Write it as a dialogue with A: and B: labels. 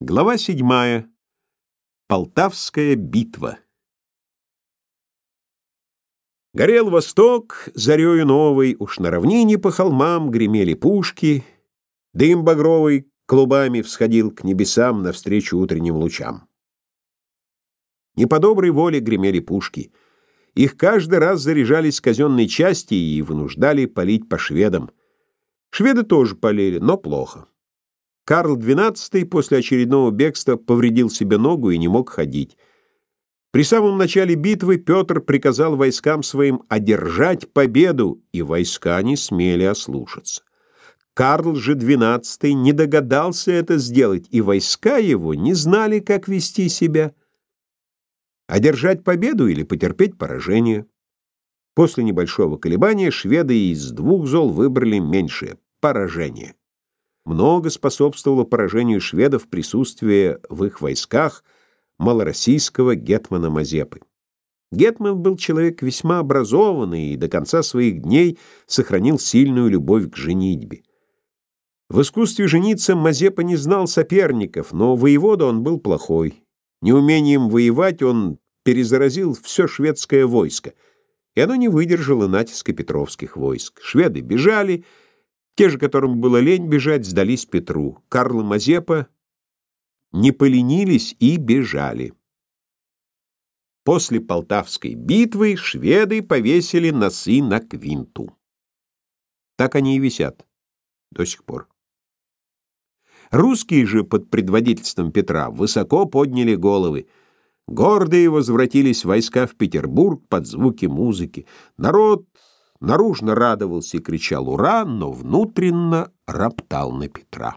A: Глава седьмая. Полтавская битва. Горел восток, зарею новой, уж на равнине по холмам гремели пушки, дым багровый клубами всходил к небесам навстречу утренним лучам. Не по доброй воле гремели пушки. Их каждый раз заряжались с казенной части и вынуждали палить по шведам. Шведы тоже полили, но плохо. Карл XII после очередного бегства повредил себе ногу и не мог ходить. При самом начале битвы Петр приказал войскам своим одержать победу, и войска не смели ослушаться. Карл же XII не догадался это сделать, и войска его не знали, как вести себя. Одержать победу или потерпеть поражение. После небольшого колебания шведы из двух зол выбрали меньшее — поражение много способствовало поражению шведов присутствие в их войсках малороссийского гетмана Мазепы. Гетман был человек весьма образованный и до конца своих дней сохранил сильную любовь к женитьбе. В искусстве жениться Мазепа не знал соперников, но воевода он был плохой. Неумением воевать он перезаразил все шведское войско, и оно не выдержало натиска петровских войск. Шведы бежали, те же, которым было лень бежать, сдались Петру. Карл и Мазепа не поленились и бежали. После Полтавской битвы шведы повесили носы на Квинту. Так они и висят до сих пор. Русские же под предводительством Петра высоко подняли головы. Гордые возвратились войска в Петербург под звуки музыки. Народ наружно радовался и кричал «Ура!», но внутренно роптал на Петра.